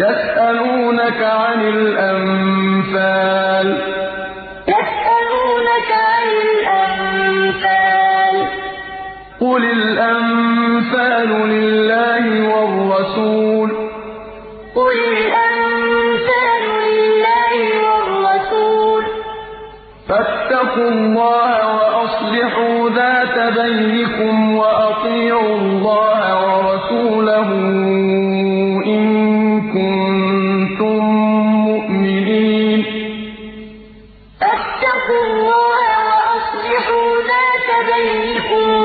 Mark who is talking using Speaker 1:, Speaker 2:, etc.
Speaker 1: يَسْأَلُونَكَ عَنِ الْأَنفَالِ ۖ. قُلِ الْأَنفَالُ لِلَّهِ وَالرَّسُولِ ۖ. فَاتَّقُوا اللَّهَ وَأَصْلِحُوا ذَاتَ بَيْنِكُمْ وَأَطِيعُوا اللَّهَ 悲欢